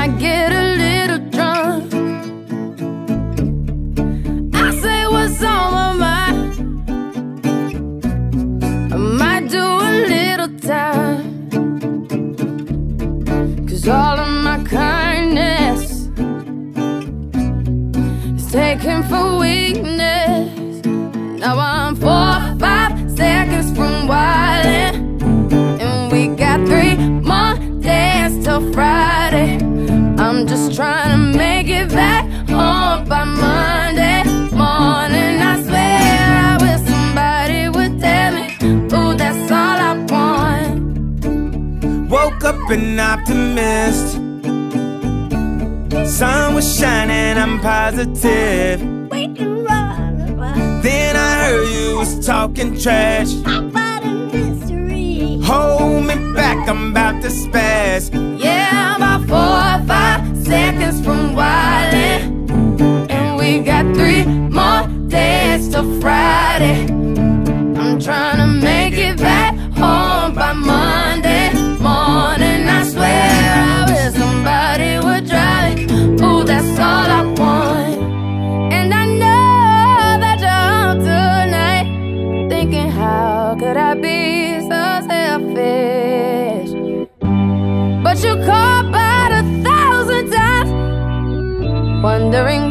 I get a little drunk. I say what's on my mind. I might do a little time. Cause all of my kindness is taken for weakness. Now I'm four, five seconds from wildin'. And we got three more days till Friday. I'm just trying to make it back home by Monday morning. I swear I wish somebody would tell me, ooh, that's all I want. Woke up an optimist. Sun was shining, I'm positive. Then I heard you was talking trash. Hold me back, I'm about to spaz. Thinking, how could I be so selfish? But you call about a thousand times, wondering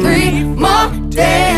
three more days.